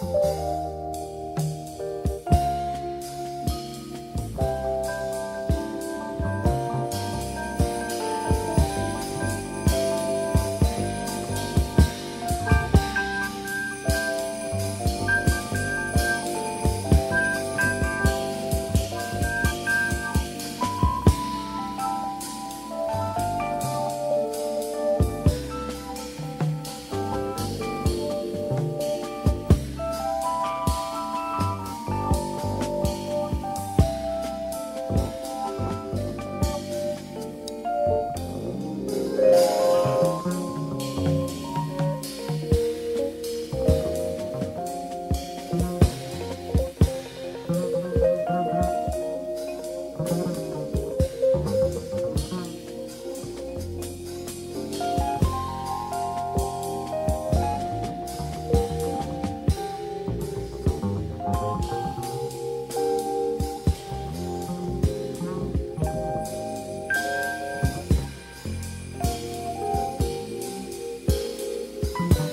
Música Bye.